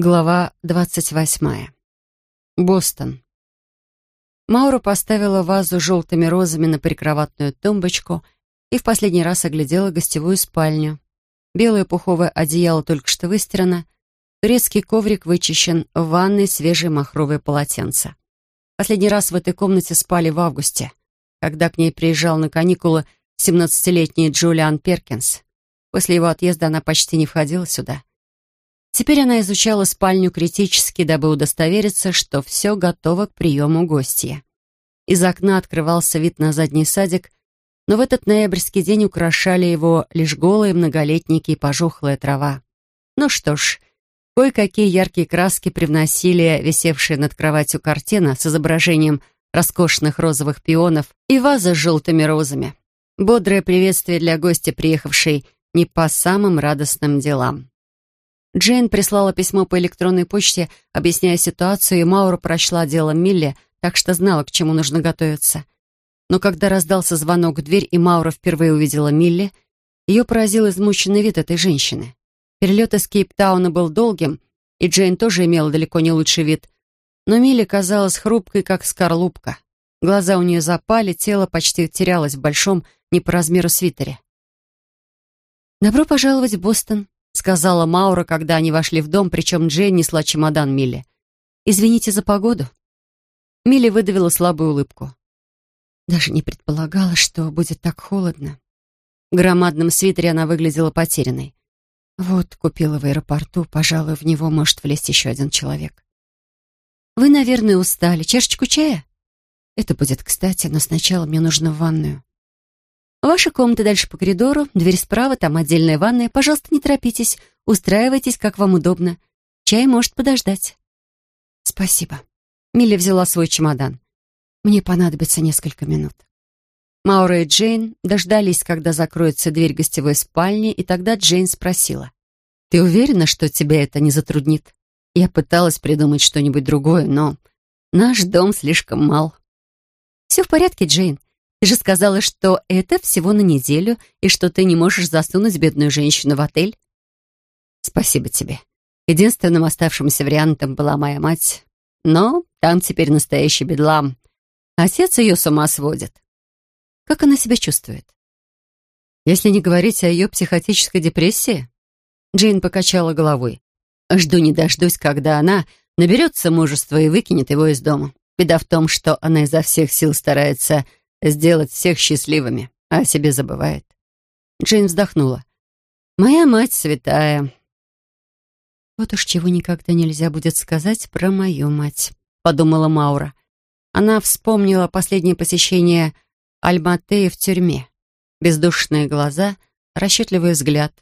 Глава двадцать восьмая. Бостон. Маура поставила вазу с желтыми розами на прикроватную тумбочку и в последний раз оглядела гостевую спальню. Белое пуховое одеяло только что выстирано, турецкий коврик вычищен, в ванной свежее махровое полотенце. Последний раз в этой комнате спали в августе, когда к ней приезжал на каникулы 17-летний Джулиан Перкинс. После его отъезда она почти не входила сюда. Теперь она изучала спальню критически, дабы удостовериться, что все готово к приему гостя. Из окна открывался вид на задний садик, но в этот ноябрьский день украшали его лишь голые многолетники и пожухлая трава. Ну что ж, кое-какие яркие краски привносили висевшие над кроватью картина с изображением роскошных розовых пионов и ваза с желтыми розами. Бодрое приветствие для гостя, приехавшей не по самым радостным делам. Джейн прислала письмо по электронной почте, объясняя ситуацию, и Маура прочла дело Милли, так что знала, к чему нужно готовиться. Но когда раздался звонок в дверь, и Маура впервые увидела Милли, ее поразил измученный вид этой женщины. Перелет из Кейптауна был долгим, и Джейн тоже имела далеко не лучший вид. Но Милли казалась хрупкой, как скорлупка. Глаза у нее запали, тело почти терялось в большом, не по размеру свитере. «Добро пожаловать в Бостон», сказала Маура, когда они вошли в дом, причем Джейн несла чемодан Милли. «Извините за погоду». Милли выдавила слабую улыбку. Даже не предполагала, что будет так холодно. В громадном свитере она выглядела потерянной. Вот, купила в аэропорту, пожалуй, в него может влезть еще один человек. «Вы, наверное, устали. Чашечку чая?» «Это будет кстати, но сначала мне нужно в ванную». Ваша комната дальше по коридору, дверь справа, там отдельная ванная. Пожалуйста, не торопитесь, устраивайтесь, как вам удобно. Чай может подождать. Спасибо. Милли взяла свой чемодан. Мне понадобится несколько минут. Маура и Джейн дождались, когда закроется дверь гостевой спальни, и тогда Джейн спросила. «Ты уверена, что тебя это не затруднит?» Я пыталась придумать что-нибудь другое, но наш дом слишком мал. «Все в порядке, Джейн. Ты же сказала, что это всего на неделю и что ты не можешь засунуть бедную женщину в отель. Спасибо тебе. Единственным оставшимся вариантом была моя мать. Но там теперь настоящий бедлам. Отец ее с ума сводит. Как она себя чувствует? Если не говорить о ее психотической депрессии? Джейн покачала головой. Жду не дождусь, когда она наберется мужества и выкинет его из дома. Беда в том, что она изо всех сил старается сделать всех счастливыми, а о себе забывает. Джейн вздохнула. «Моя мать святая». «Вот уж чего никогда нельзя будет сказать про мою мать», — подумала Маура. Она вспомнила последнее посещение Альматеи в тюрьме. Бездушные глаза, расчетливый взгляд.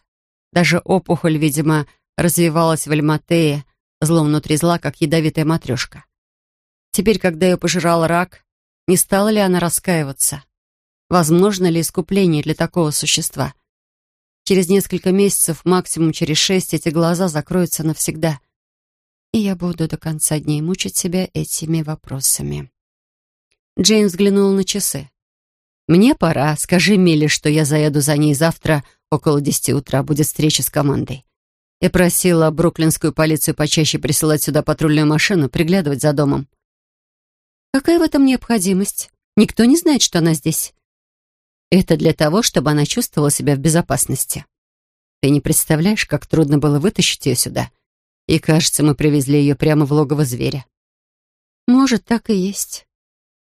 Даже опухоль, видимо, развивалась в Альматее, злом внутри зла, как ядовитая матрешка. Теперь, когда ее пожирал рак, не стала ли она раскаиваться? Возможно ли искупление для такого существа? Через несколько месяцев, максимум через шесть, эти глаза закроются навсегда. И я буду до конца дней мучить себя этими вопросами. Джейн взглянула на часы. «Мне пора. Скажи Миле, что я заеду за ней завтра около десяти утра. Будет встреча с командой. Я просила бруклинскую полицию почаще присылать сюда патрульную машину, приглядывать за домом. Какая в этом необходимость? Никто не знает, что она здесь. Это для того, чтобы она чувствовала себя в безопасности. Ты не представляешь, как трудно было вытащить ее сюда. И, кажется, мы привезли ее прямо в логово зверя. Может, так и есть.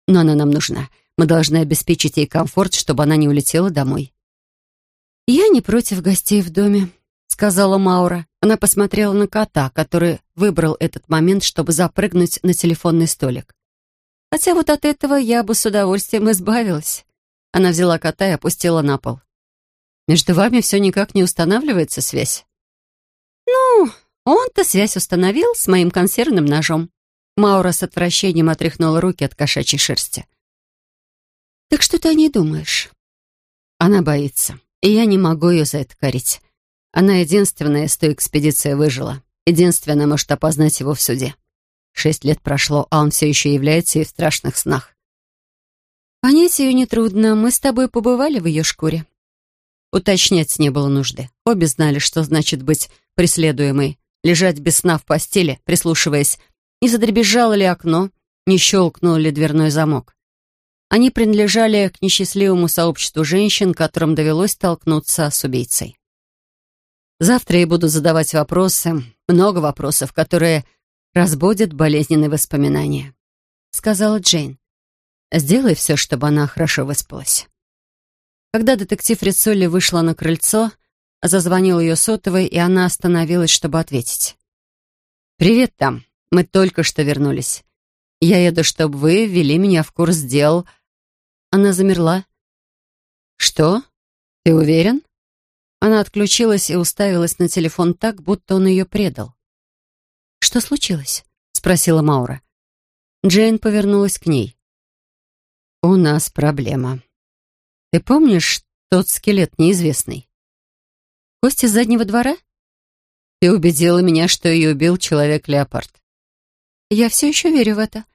Но она нам нужна. Мы должны обеспечить ей комфорт, чтобы она не улетела домой. «Я не против гостей в доме», — сказала Маура. Она посмотрела на кота, который выбрал этот момент, чтобы запрыгнуть на телефонный столик. Хотя вот от этого я бы с удовольствием избавилась. Она взяла кота и опустила на пол. Между вами все никак не устанавливается связь? Ну, он-то связь установил с моим консервным ножом. Маура с отвращением отряхнула руки от кошачьей шерсти. «Так что ты о ней думаешь?» Она боится, и я не могу ее за это корить. Она единственная из той экспедиции выжила. Единственная может опознать его в суде. Шесть лет прошло, а он все еще является и в страшных снах. Понять ее нетрудно. Мы с тобой побывали в ее шкуре. Уточнять не было нужды. Обе знали, что значит быть преследуемой. лежать без сна в постели, прислушиваясь, не задребезжало ли окно, не щелкнул ли дверной замок. Они принадлежали к несчастливому сообществу женщин, которым довелось столкнуться с убийцей. Завтра я буду задавать вопросы, много вопросов, которые разбудят болезненные воспоминания», — сказала Джейн. «Сделай все, чтобы она хорошо выспалась». Когда детектив Рицолли вышла на крыльцо, зазвонил ее сотовый, и она остановилась, чтобы ответить. «Привет там. Мы только что вернулись. Я еду, чтобы вы ввели меня в курс дел она замерла. «Что? Ты уверен?» Она отключилась и уставилась на телефон так, будто он ее предал. «Что случилось?» — спросила Маура. Джейн повернулась к ней. «У нас проблема. Ты помнишь тот скелет неизвестный?» «Кость из заднего двора?» «Ты убедила меня, что ее убил человек-леопард». «Я все еще верю в это.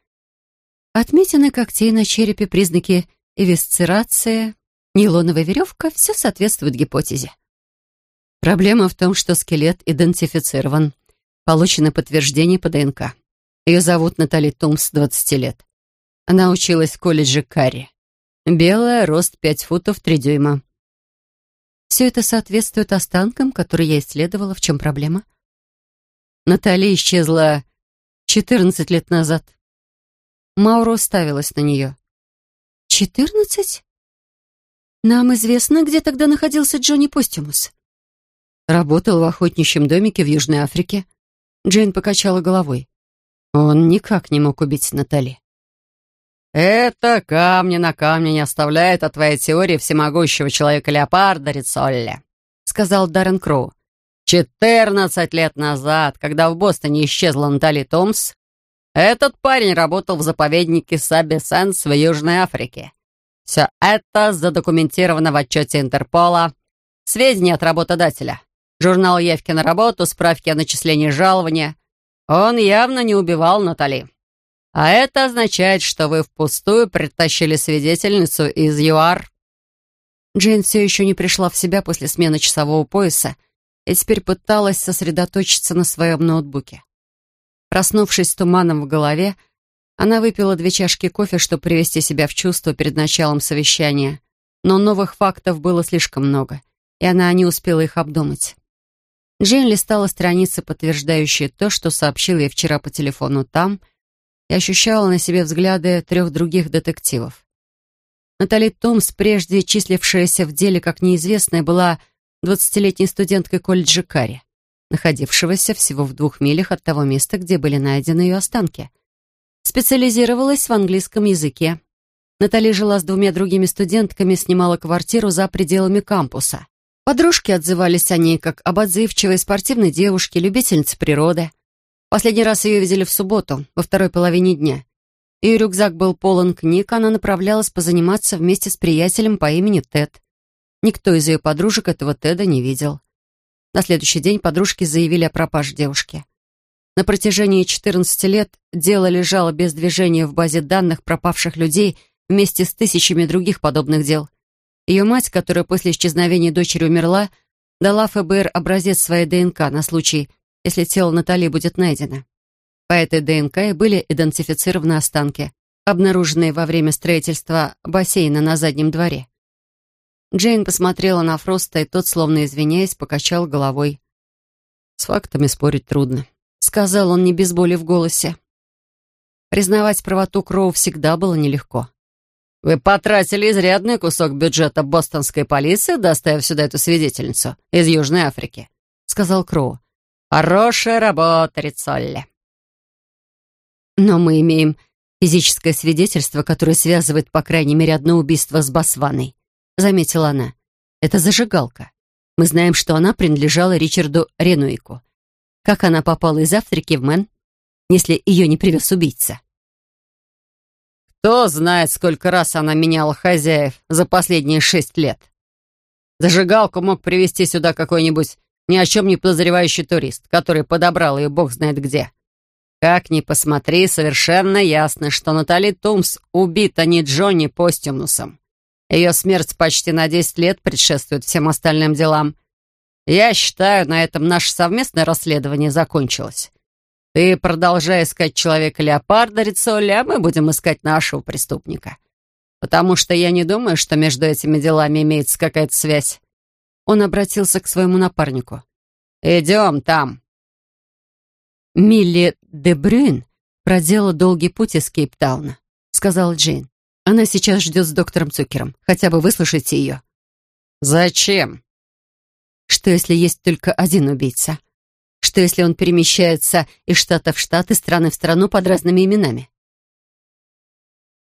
Отметины когтей на черепе, признаки эвисцерация, нейлоновая веревка — все соответствует гипотезе. Проблема в том, что скелет идентифицирован. Получено подтверждение по ДНК. Ее зовут Натали Тумс, 20 лет. Она училась в колледже Карри. Белая, рост 5 футов 3 дюйма. Все это соответствует останкам, которые я исследовала. В чем проблема? Натали исчезла 14 лет назад. Маура уставилась на нее. «Четырнадцать? Нам известно, где тогда находился Джонни Постимус?» «Работал в охотничьем домике в Южной Африке». Джейн покачала головой. Он никак не мог убить Натали. «Это камни на камне не оставляет от твоей теории всемогущего человека-леопарда, Рицолли», сказал Даррен Кроу. «Четырнадцать лет назад, когда в Бостоне исчезла Натали Томс, этот парень работал в заповеднике Саби Сенс в Южной Африке. Все это задокументировано в отчете Интерпола. Сведения от работодателя. Журнал явки на работу, справки о начислении жалования. Он явно не убивал Натали. А это означает, что вы впустую притащили свидетельницу из ЮАР. Джейн все еще не пришла в себя после смены часового пояса и теперь пыталась сосредоточиться на своем ноутбуке. Проснувшись с туманом в голове, она выпила две чашки кофе, чтобы привести себя в чувство перед началом совещания. Но новых фактов было слишком много, и она не успела их обдумать. Джейн листала страницы, подтверждающие то, что сообщил ей вчера по телефону там, и ощущала на себе взгляды трех других детективов. Натали Томс, прежде числившаяся в деле как неизвестная, была двадцатилетней студенткой колледжа Карри находившегося всего в двух милях от того места, где были найдены ее останки. Специализировалась в английском языке. Натали жила с двумя другими студентками, снимала квартиру за пределами кампуса. Подружки отзывались о ней как об отзывчивой спортивной девушке, любительнице природы. Последний раз ее видели в субботу, во второй половине дня. Ее рюкзак был полон книг, она направлялась позаниматься вместе с приятелем по имени Тед. Никто из ее подружек этого Теда не видел. На следующий день подружки заявили о пропаже девушки. На протяжении 14 лет дело лежало без движения в базе данных пропавших людей вместе с тысячами других подобных дел. Ее мать, которая после исчезновения дочери умерла, дала ФБР образец своей ДНК на случай, если тело Натали будет найдено. По этой ДНК и были идентифицированы останки, обнаруженные во время строительства бассейна на заднем дворе. Джейн посмотрела на Фроста, и тот, словно извиняясь, покачал головой. «С фактами спорить трудно», — сказал он не без боли в голосе. Признавать правоту Кроу всегда было нелегко. «Вы потратили изрядный кусок бюджета бостонской полиции, доставив сюда эту свидетельницу из Южной Африки», — сказал Кроу. «Хорошая работа, Рицолли». «Но мы имеем физическое свидетельство, которое связывает, по крайней мере, одно убийство с Басваной», — заметила она. «Это зажигалка. Мы знаем, что она принадлежала Ричарду Ренуику. Как она попала из Африки в Мэн, если ее не привез убийца?» «Кто знает, сколько раз она меняла хозяев за последние шесть лет. Зажигалку мог привезти сюда какой-нибудь ни о чем не подозревающий турист, который подобрал ее бог знает где. Как ни посмотри, совершенно ясно, что Натали Тумс убита не Джонни Постимусом. Ее смерть почти на 10 лет предшествует всем остальным делам. Я считаю, на этом наше совместное расследование закончилось. Ты продолжай искать человека-леопарда, Рицолли, а мы будем искать нашего преступника. Потому что я не думаю, что между этими делами имеется какая-то связь. Он обратился к своему напарнику. «Идем там». «Милли де Брюн проделала долгий путь из Кейптауна», — сказала Джейн. «Она сейчас ждет с доктором Цукером. Хотя бы выслушайте ее». «Зачем?» «Что, если есть только один убийца?» Что, если он перемещается из штата в штат, из страны в страну под разными именами?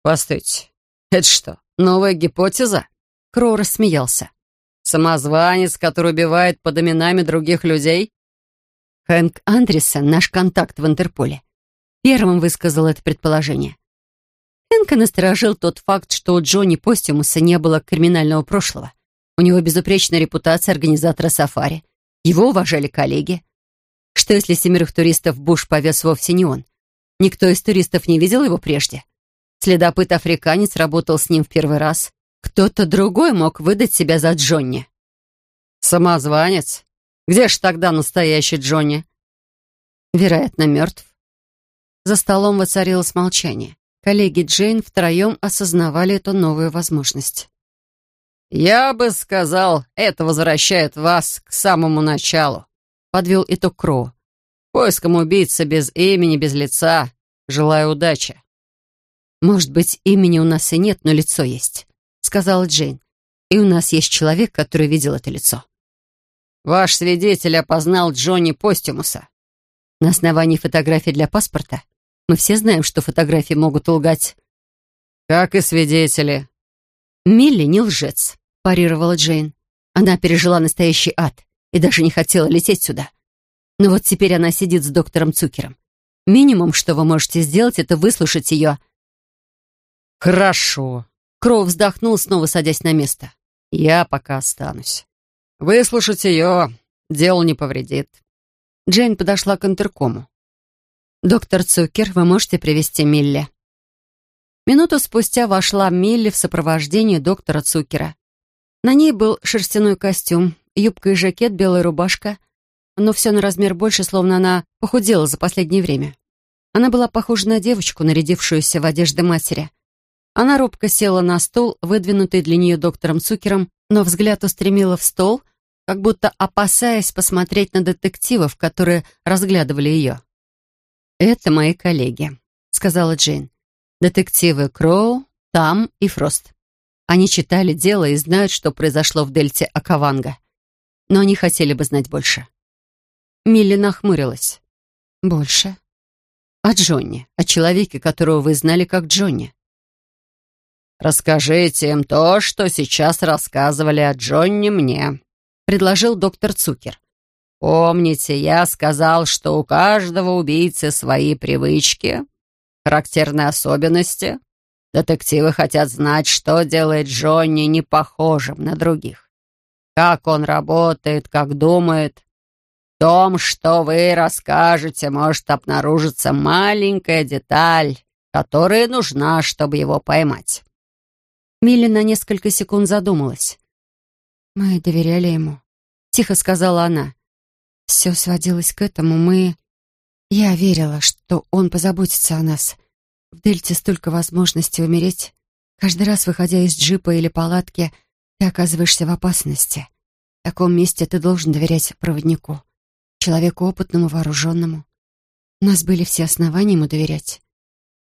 «Постойте, это что, новая гипотеза?» Кроу рассмеялся. «Самозванец, который убивает под именами других людей?» Хэнк Андерсон, наш контакт в Интерполе, первым высказал это предположение. Хэнка насторожил тот факт, что у Джонни Постимуса не было криминального прошлого. У него безупречная репутация организатора сафари. Его уважали коллеги. Что если семерых туристов Буш повез вовсе не он? Никто из туристов не видел его прежде. Следопыт-африканец работал с ним в первый раз. Кто-то другой мог выдать себя за Джонни. Самозванец? Где ж тогда настоящий Джонни? Вероятно, мертв. За столом воцарилось молчание. Коллеги Джейн втроем осознавали эту новую возможность. «Я бы сказал, это возвращает вас к самому началу», подвел итог Кроу. «Поиском убийцы без имени, без лица. Желаю удачи». «Может быть, имени у нас и нет, но лицо есть», — сказала Джейн. «И у нас есть человек, который видел это лицо». «Ваш свидетель опознал Джонни Постимуса». «На основании фотографий для паспорта? Мы все знаем, что фотографии могут лгать». «Как и свидетели». «Милли не лжец», — парировала Джейн. «Она пережила настоящий ад и даже не хотела лететь сюда. Но вот теперь она сидит с доктором Цукером. Минимум, что вы можете сделать, это выслушать ее. «Хорошо». Кроу вздохнул, снова садясь на место. «Я пока останусь. Выслушать ее делу не повредит». Джейн подошла к интеркому. «Доктор Цукер, вы можете привести Милли?» Минуту спустя вошла Милли в сопровождении доктора Цукера. На ней был шерстяной костюм, юбка и жакет, белая рубашка, но все на размер больше, словно она похудела за последнее время. Она была похожа на девочку, нарядившуюся в одежды матери. Она робко села на стол, выдвинутый для нее доктором Цукером, но взгляд устремила в стол, как будто опасаясь посмотреть на детективов, которые разглядывали ее. «Это мои коллеги», — сказала Джейн. «Детективы Кроу, Там и Фрост. Они читали дело и знают, что произошло в дельте Акаванга но они хотели бы знать больше. Милли нахмурилась. «Больше?» «О Джонни, о человеке, которого вы знали как Джонни». «Расскажите им то, что сейчас рассказывали о Джонни мне», — предложил доктор Цукер. «Помните, я сказал, что у каждого убийцы свои привычки, характерные особенности. Детективы хотят знать, что делает Джонни не похожим на других как он работает, как думает. В том, что вы расскажете, может обнаружиться маленькая деталь, которая нужна, чтобы его поймать». Милли на несколько секунд задумалась. «Мы доверяли ему», — тихо сказала она. «Все сводилось к этому. Мы... Я верила, что он позаботится о нас. В Дельте столько возможностей умереть. Каждый раз, выходя из джипа или палатки, — ты оказываешься в опасности. В таком месте ты должен доверять проводнику, человеку опытному, вооруженному. У нас были все основания ему доверять.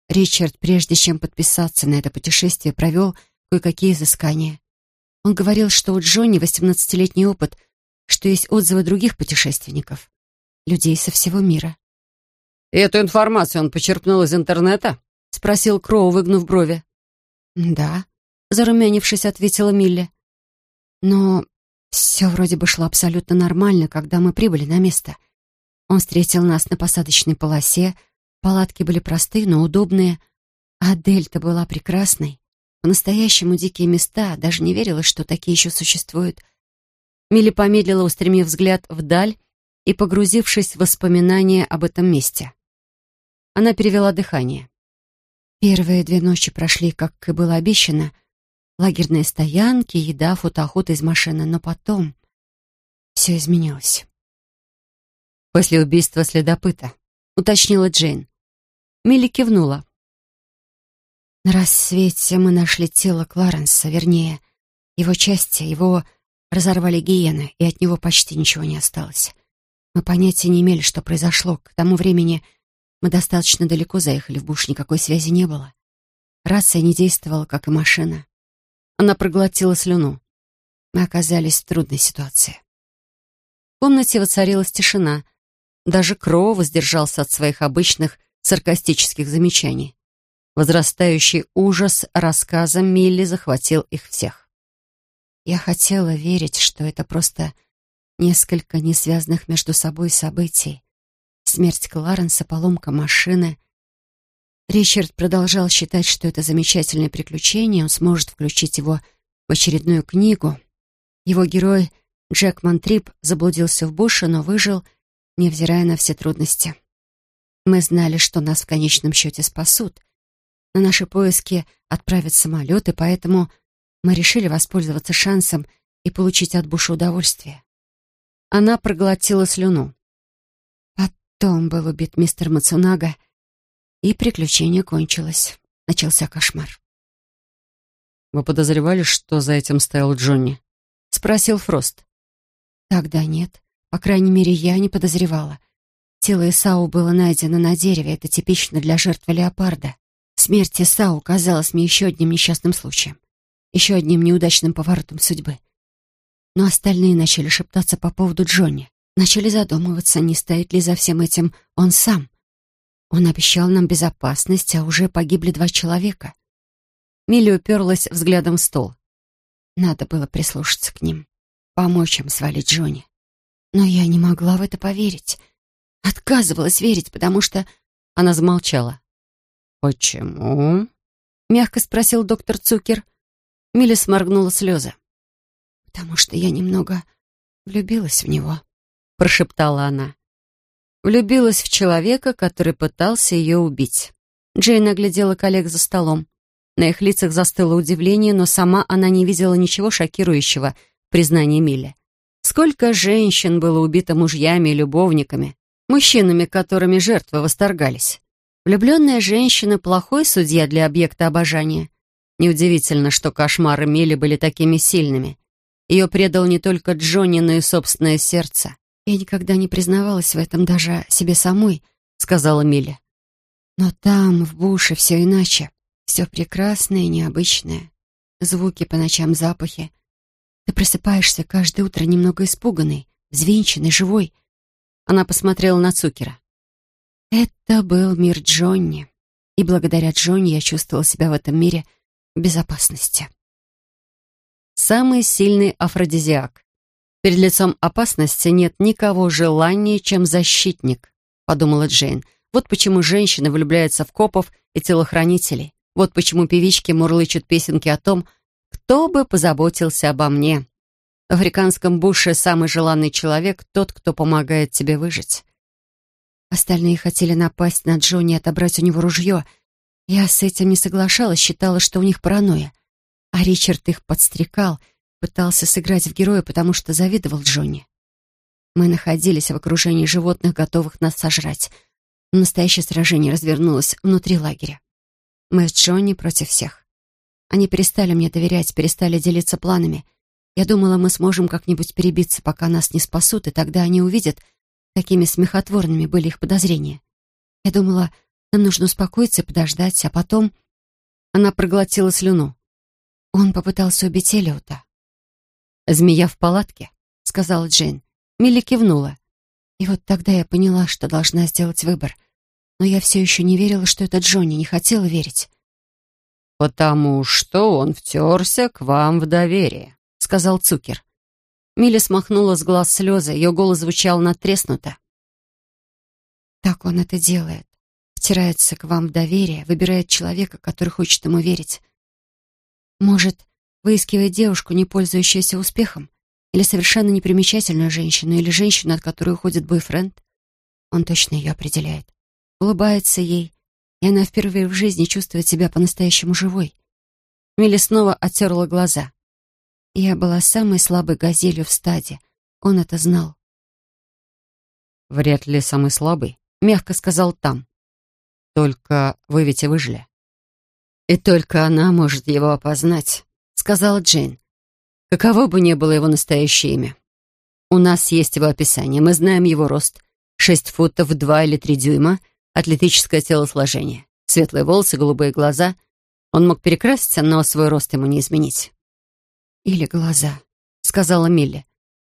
Ричард, прежде чем подписаться на это путешествие, провел кое-какие изыскания. Он говорил, что у Джонни 18-летний опыт, что есть отзывы других путешественников, людей со всего мира. «И эту информацию он почерпнул из интернета?» — спросил Кроу, выгнув брови. «Да», — зарумянившись, ответила Милли. Но все вроде бы шло абсолютно нормально, когда мы прибыли на место. Он встретил нас на посадочной полосе, палатки были простые, но удобные, а дельта была прекрасной. По-настоящему дикие места, даже не верила, что такие еще существуют. Милли помедлила, устремив взгляд вдаль и погрузившись в воспоминания об этом месте. Она перевела дыхание. Первые две ночи прошли, как и было обещано, лагерные стоянки, еда, фотоохота из машины. Но потом... все изменилось. «После убийства следопыта», — уточнила Джейн. Милли кивнула. На рассвете мы нашли тело Кларенса, вернее, его части, его разорвали гиены, и от него почти ничего не осталось. Мы понятия не имели, что произошло. К тому времени мы достаточно далеко заехали в буш, никакой связи не было. Рация не действовала, как и машина. Она проглотила слюну. Мы оказались в трудной ситуации. В комнате воцарилась тишина. Даже Кроу воздержался от своих обычных саркастических замечаний. Возрастающий ужас рассказом Милли захватил их всех. Я хотела верить, что это просто несколько несвязанных между собой событий. Смерть Кларенса, поломка машины. Ричард продолжал считать, что это замечательное приключение, он сможет включить его в очередную книгу. Его герой Джек Монтрип заблудился в буше, но выжил, невзирая на все трудности. Мы знали, что нас в конечном счете спасут. На наши поиски отправят самолет, и поэтому мы решили воспользоваться шансом и получить от Буша удовольствие. Она проглотила слюну. Потом был убит мистер Мацунага, и приключение кончилось. Начался кошмар. «Вы подозревали, что за этим стоял Джонни?» — спросил Фрост. «Тогда нет. По крайней мере, я не подозревала. Тело Исау было найдено на дереве. Это типично для жертвы леопарда. Смерть Исау казалась мне еще одним несчастным случаем. Еще одним неудачным поворотом судьбы. Но остальные начали шептаться по поводу Джонни. Начали задумываться, не стоит ли за всем этим он сам. Он обещал нам безопасность, а уже погибли два человека. Милли уперлась взглядом в стол. Надо было прислушаться к ним, помочь им свалить Джонни. Но я не могла в это поверить. Отказывалась верить, потому что... Она замолчала. «Почему?» — мягко спросил доктор Цукер. Милли сморгнула слезы. «Потому что я немного влюбилась в него», — прошептала она. Влюбилась в человека, который пытался ее убить. Джейн оглядела коллег за столом. На их лицах застыло удивление, но сама она не видела ничего шокирующего в признании Милли. Сколько женщин было убито мужьями и любовниками, мужчинами, которыми жертвы восторгались. Влюбленная женщина — плохой судья для объекта обожания. Неудивительно, что кошмары Милли были такими сильными. Ее предал не только Джонни, но и собственное сердце. «Я никогда не признавалась в этом даже себе самой», — сказала Милли. «Но там, в буше, все иначе. Все прекрасное и необычное. Звуки по ночам, запахи. Ты просыпаешься каждое утро немного испуганный, взвинченный, живой». Она посмотрела на Цукера. Это был мир Джонни. И благодаря Джонни я чувствовала себя в этом мире в безопасности. Самый сильный афродизиак. Перед лицом опасности нет никого желаннее, чем защитник, подумала Джейн. Вот почему женщины влюбляются в копов и телохранителей. Вот почему певички мурлычут песенки о том, кто бы позаботился обо мне. В африканском буше самый желанный человек — тот, кто помогает тебе выжить. Остальные хотели напасть на Джонни и отобрать у него ружье. Я с этим не соглашалась, считала, что у них паранойя. А Ричард их подстрекал, пытался сыграть в героя, потому что завидовал Джонни. Мы находились в окружении животных, готовых нас сожрать. настоящее сражение развернулось внутри лагеря. Мы с Джонни против всех. Они перестали мне доверять, перестали делиться планами. Я думала, мы сможем как-нибудь перебиться, пока нас не спасут, и тогда они увидят, Такими смехотворными были их подозрения. Я думала, нам нужно успокоиться и подождать, а потом... Она проглотила слюну. Он попытался убить Элиота. «Змея в палатке», — сказала Джейн. Милли кивнула. И вот тогда я поняла, что должна сделать выбор. Но я все еще не верила, что это Джонни, не хотела верить. «Потому что он втерся к вам в доверие», — сказал Цукер. Милли смахнула с глаз слезы, ее голос звучал натреснуто. «Так он это делает. Втирается к вам в доверие, выбирает человека, который хочет ему верить. Может, выискивает девушку, не пользующуюся успехом, или совершенно непримечательную женщину, или женщину, от которой уходит бойфренд. Он точно ее определяет. Улыбается ей, и она впервые в жизни чувствует себя по-настоящему живой. Милли снова оттерла глаза. Я была самой слабой газелью в стаде, он это знал. «Вряд ли самый слабый», — мягко сказал там. «Только вы ведь и выжили». «И только она может его опознать», — сказала Джейн. «Каково бы ни было его настоящее имя. У нас есть его описание, мы знаем его рост. Шесть футов, два или три дюйма, атлетическое телосложение, светлые волосы, голубые глаза. Он мог перекраситься, но свой рост ему не изменить». «Или глаза», — сказала Милли.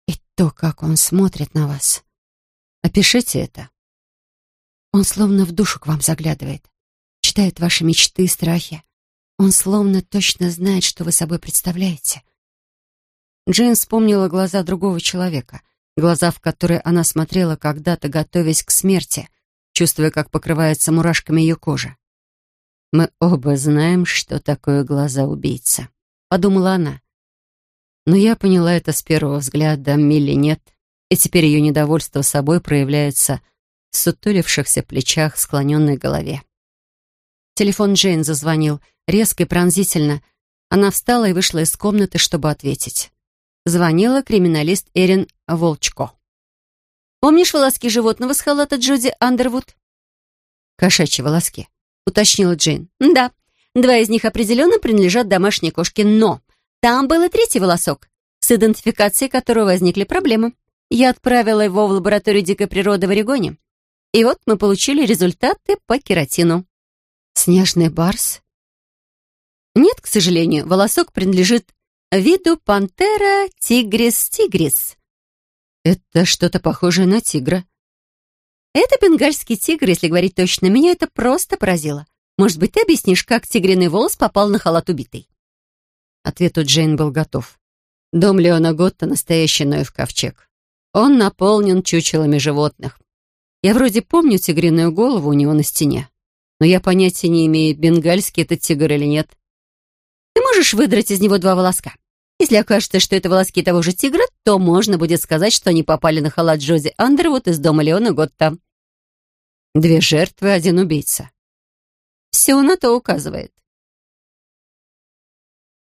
«И то, как он смотрит на вас». Опишите это. Он словно в душу к вам заглядывает, читает ваши мечты и страхи. Он словно точно знает, что вы собой представляете. Джейн вспомнила глаза другого человека, глаза, в которые она смотрела когда-то, готовясь к смерти, чувствуя, как покрывается мурашками ее кожа. «Мы оба знаем, что такое глаза убийца», — подумала она. Но я поняла это с первого взгляда, Милли нет — и теперь ее недовольство собой проявляется в сутулившихся плечах, склоненной голове. Телефон Джейн зазвонил, резко и пронзительно. Она встала и вышла из комнаты, чтобы ответить. Звонила криминалист Эрин Волчко. «Помнишь волоски животного с халата Джуди Андервуд?» «Кошачьи волоски», — уточнила Джейн. «Да, два из них определенно принадлежат домашней кошке, но там был и третий волосок, с идентификацией которого возникли проблемы. Я отправила его в лабораторию дикой природы в Орегоне. И вот мы получили результаты по кератину. Снежный барс? Нет, к сожалению, волосок принадлежит виду пантера тигрис тигрис. Это что-то похожее на тигра. Это бенгальский тигр, если говорить точно. Меня это просто поразило. Может быть, ты объяснишь, как тигриный волос попал на халат убитой? Ответ у Джейн был готов. Дом Леона Готта — настоящий Ноев ковчег. Он наполнен чучелами животных. Я вроде помню тигриную голову у него на стене, но я понятия не имею, бенгальский это тигр или нет. Можешь выдрать из него два волоска? Если окажется, что это волоски того же тигра, то можно будет сказать, что они попали на халат Джози Андервуд из дома Леона Готта. Две жертвы, один убийца. Все на то указывает.